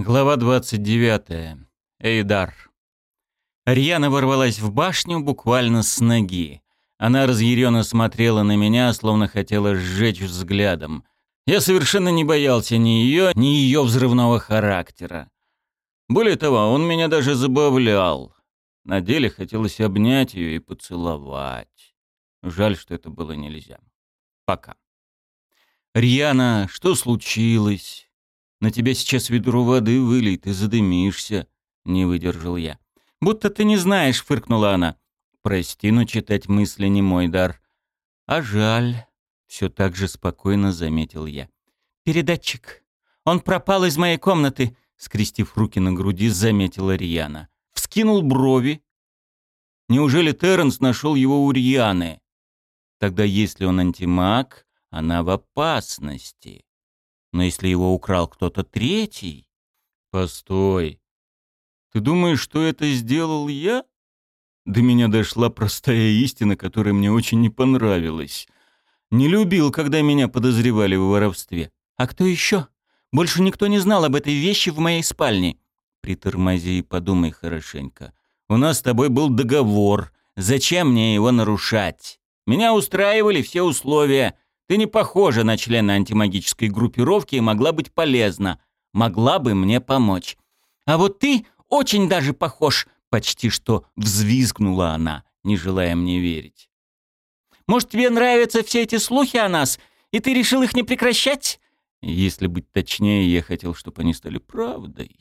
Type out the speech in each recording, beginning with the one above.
Глава 29. Эйдар. Рьяна ворвалась в башню буквально с ноги. Она разъяренно смотрела на меня, словно хотела сжечь взглядом. Я совершенно не боялся ни ее, ни ее взрывного характера. Более того, он меня даже забавлял. На деле хотелось обнять ее и поцеловать. Жаль, что это было нельзя. Пока. «Рьяна, что случилось?» На тебя сейчас ведро воды вылей, ты задымишься», — не выдержал я. «Будто ты не знаешь», — фыркнула она. «Прости, но читать мысли не мой дар». «А жаль», — все так же спокойно заметил я. «Передатчик. Он пропал из моей комнаты», — скрестив руки на груди, заметила Рьяна. Вскинул брови. Неужели Терренс нашел его у Рьяны? Тогда если он антимаг, она в опасности. Но если его украл кто-то третий... Постой. Ты думаешь, что это сделал я? До меня дошла простая истина, которая мне очень не понравилась. Не любил, когда меня подозревали в воровстве. А кто еще? Больше никто не знал об этой вещи в моей спальне. Притормози и подумай хорошенько. У нас с тобой был договор. Зачем мне его нарушать? Меня устраивали все условия. Ты не похожа на члена антимагической группировки и могла быть полезна. Могла бы мне помочь. А вот ты очень даже похож, почти что взвизгнула она, не желая мне верить. Может, тебе нравятся все эти слухи о нас, и ты решил их не прекращать? Если быть точнее, я хотел, чтобы они стали правдой.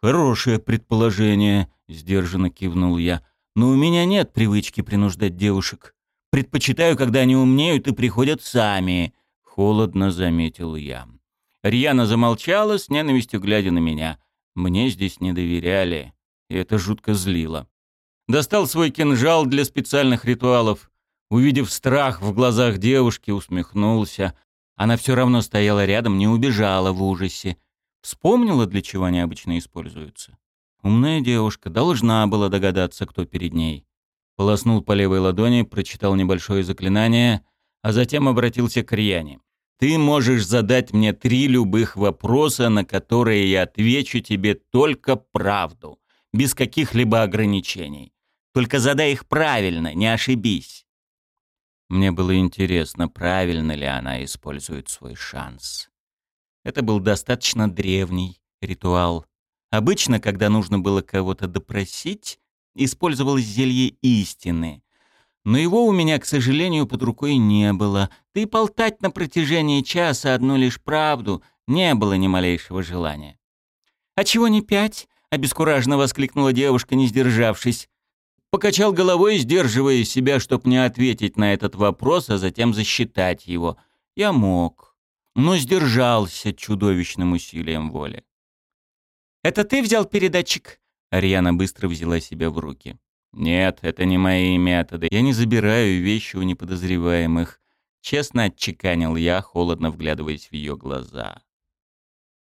Хорошее предположение, сдержанно кивнул я. Но у меня нет привычки принуждать девушек. Предпочитаю, когда они умнеют и приходят сами», — холодно заметил я. Рьяна замолчала, с ненавистью глядя на меня. Мне здесь не доверяли, и это жутко злило. Достал свой кинжал для специальных ритуалов. Увидев страх в глазах девушки, усмехнулся. Она все равно стояла рядом, не убежала в ужасе. Вспомнила, для чего они обычно используются. Умная девушка должна была догадаться, кто перед ней полоснул по левой ладони, прочитал небольшое заклинание, а затем обратился к Рьяне. «Ты можешь задать мне три любых вопроса, на которые я отвечу тебе только правду, без каких-либо ограничений. Только задай их правильно, не ошибись». Мне было интересно, правильно ли она использует свой шанс. Это был достаточно древний ритуал. Обычно, когда нужно было кого-то допросить, использовалось зелье истины. Но его у меня, к сожалению, под рукой не было. Да и болтать на протяжении часа одну лишь правду не было ни малейшего желания. «А чего не пять?» — обескураженно воскликнула девушка, не сдержавшись. Покачал головой, сдерживая себя, чтобы не ответить на этот вопрос, а затем засчитать его. Я мог, но сдержался чудовищным усилием воли. «Это ты взял передатчик?» Ариана быстро взяла себя в руки. «Нет, это не мои методы. Я не забираю вещи у неподозреваемых». Честно отчеканил я, холодно вглядываясь в ее глаза.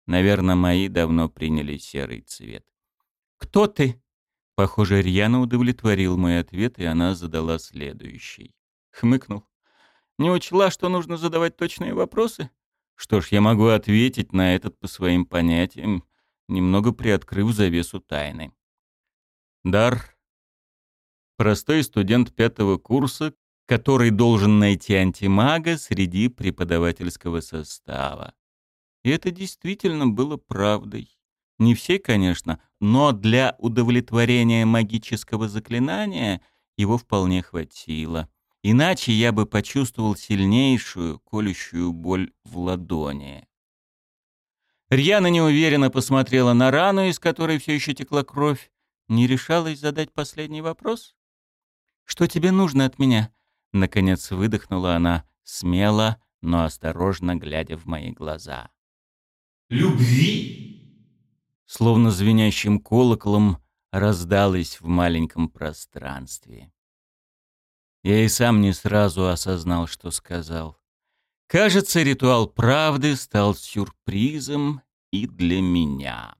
Наверное, мои давно приняли серый цвет. «Кто ты?» Похоже, Рьяна удовлетворил мой ответ, и она задала следующий. Хмыкнул. «Не учла, что нужно задавать точные вопросы? Что ж, я могу ответить на этот по своим понятиям, немного приоткрыв завесу тайны. Дар. Простой студент пятого курса, который должен найти антимага среди преподавательского состава. И это действительно было правдой. Не все, конечно, но для удовлетворения магического заклинания его вполне хватило. Иначе я бы почувствовал сильнейшую колющую боль в ладони. Рьяна неуверенно посмотрела на рану, из которой все еще текла кровь, не решалась задать последний вопрос? «Что тебе нужно от меня?» Наконец выдохнула она, смело, но осторожно глядя в мои глаза. «Любви?» Словно звенящим колоколом раздалось в маленьком пространстве. Я и сам не сразу осознал, что сказал. Кажется, ритуал правды стал сюрпризом и для меня.